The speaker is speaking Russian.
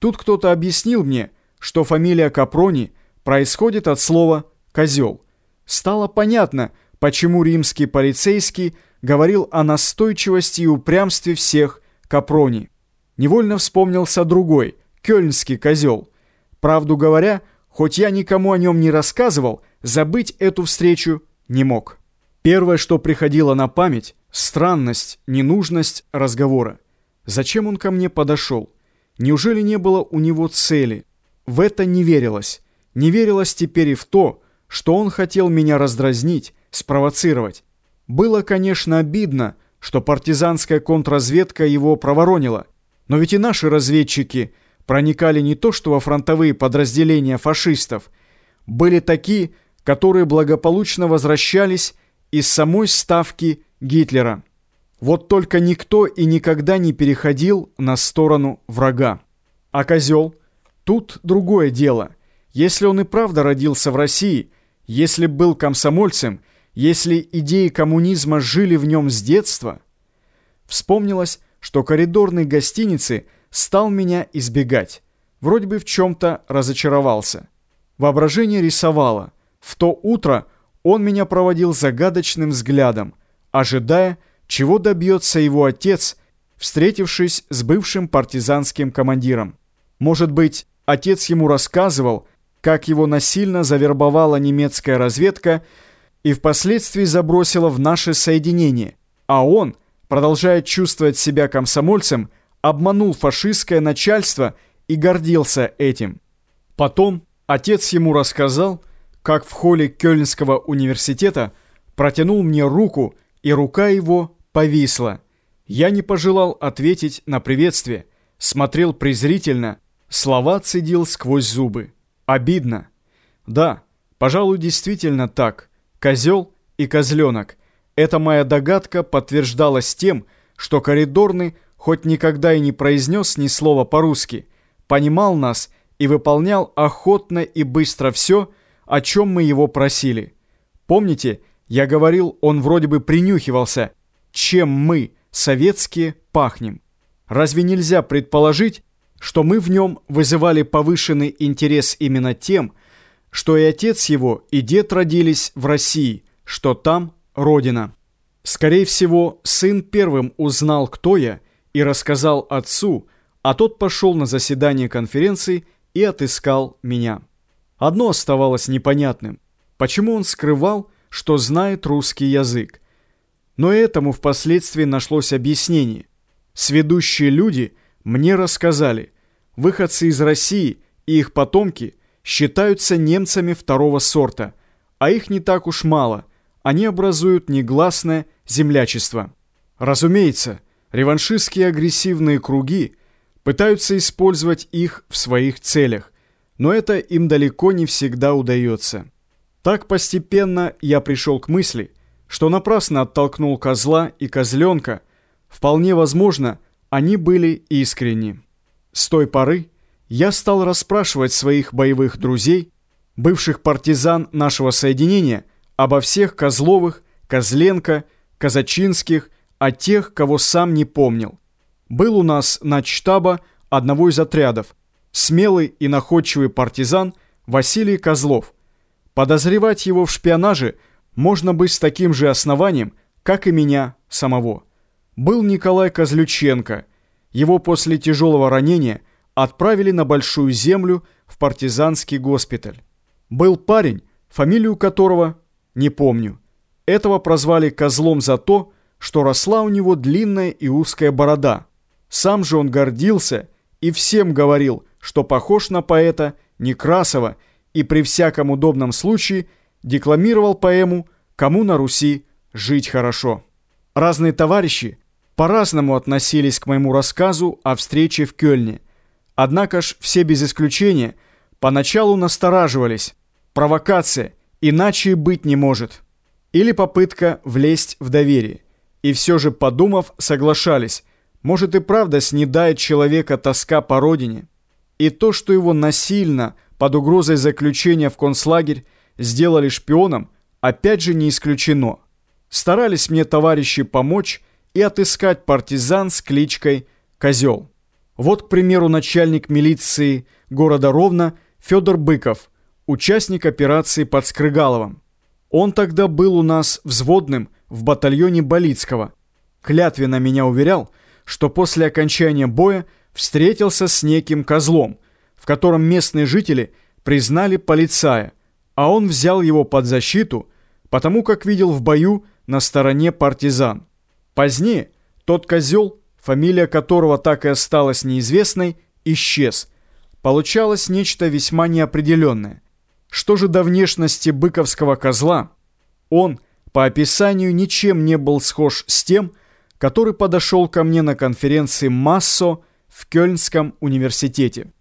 Тут кто-то объяснил мне, что фамилия Капрони происходит от слова «козел». Стало понятно, почему римский полицейский говорил о настойчивости и упрямстве всех Капрони. Невольно вспомнился другой, кёльнский козел. Правду говоря, хоть я никому о нем не рассказывал, забыть эту встречу не мог. Первое, что приходило на память – странность, ненужность разговора. Зачем он ко мне подошел? Неужели не было у него цели? В это не верилось. Не верилось теперь и в то, что он хотел меня раздразнить, спровоцировать. Было, конечно, обидно, что партизанская контрразведка его проворонила. Но ведь и наши разведчики проникали не то что во фронтовые подразделения фашистов, были такие, которые благополучно возвращались из самой ставки Гитлера. Вот только никто и никогда не переходил на сторону врага. А козел? Тут другое дело. Если он и правда родился в России, если был комсомольцем, если идеи коммунизма жили в нем с детства, вспомнилось, что коридорной гостиницы стал меня избегать. Вроде бы в чем-то разочаровался. Воображение рисовало. В то утро он меня проводил загадочным взглядом, ожидая, чего добьется его отец, встретившись с бывшим партизанским командиром. Может быть, отец ему рассказывал, как его насильно завербовала немецкая разведка и впоследствии забросила в наше соединение, а он, продолжая чувствовать себя комсомольцем, обманул фашистское начальство и гордился этим. Потом отец ему рассказал, как в холле Кёльнского университета протянул мне руку, и рука его повисла. Я не пожелал ответить на приветствие, смотрел презрительно, слова цедил сквозь зубы. Обидно. Да, пожалуй, действительно так. Козел и козленок. Эта моя догадка подтверждалась тем, что коридорный, хоть никогда и не произнес ни слова по-русски, понимал нас и выполнял охотно и быстро все, о чем мы его просили. Помните, я говорил, он вроде бы принюхивался, чем мы, советские, пахнем. Разве нельзя предположить, что мы в нем вызывали повышенный интерес именно тем, что и отец его, и дед родились в России, что там родина. Скорее всего, сын первым узнал, кто я, и рассказал отцу, а тот пошел на заседание конференции и отыскал меня. Одно оставалось непонятным. Почему он скрывал, что знает русский язык? Но этому впоследствии нашлось объяснение. Сведущие люди мне рассказали, выходцы из России и их потомки считаются немцами второго сорта, а их не так уж мало, они образуют негласное землячество. Разумеется, реваншистские агрессивные круги пытаются использовать их в своих целях, но это им далеко не всегда удается. Так постепенно я пришел к мысли – что напрасно оттолкнул козла и козленка, вполне возможно, они были искренни. С той поры я стал расспрашивать своих боевых друзей, бывших партизан нашего соединения, обо всех Козловых, Козленко, Казачинских, о тех, кого сам не помнил. Был у нас начштаба одного из отрядов, смелый и находчивый партизан Василий Козлов. Подозревать его в шпионаже – можно быть с таким же основанием, как и меня самого. Был Николай Козлюченко. Его после тяжелого ранения отправили на Большую Землю в партизанский госпиталь. Был парень, фамилию которого не помню. Этого прозвали Козлом за то, что росла у него длинная и узкая борода. Сам же он гордился и всем говорил, что похож на поэта Некрасова и при всяком удобном случае – декламировал поэму «Кому на Руси жить хорошо». Разные товарищи по-разному относились к моему рассказу о встрече в Кёльне. Однако ж все без исключения поначалу настораживались. Провокация, иначе и быть не может. Или попытка влезть в доверие. И все же, подумав, соглашались. Может и правда снедает человека тоска по родине. И то, что его насильно, под угрозой заключения в концлагерь, сделали шпионом, опять же не исключено. Старались мне товарищи помочь и отыскать партизан с кличкой «Козел». Вот, к примеру, начальник милиции города Ровно Федор Быков, участник операции под Скрыгаловым. Он тогда был у нас взводным в батальоне Болицкого. Клятвенно меня уверял, что после окончания боя встретился с неким козлом, в котором местные жители признали полицая, а он взял его под защиту, потому как видел в бою на стороне партизан. Позднее тот козел, фамилия которого так и осталась неизвестной, исчез. Получалось нечто весьма неопределенное. Что же до внешности быковского козла? Он, по описанию, ничем не был схож с тем, который подошел ко мне на конференции Массо в Кёльнском университете.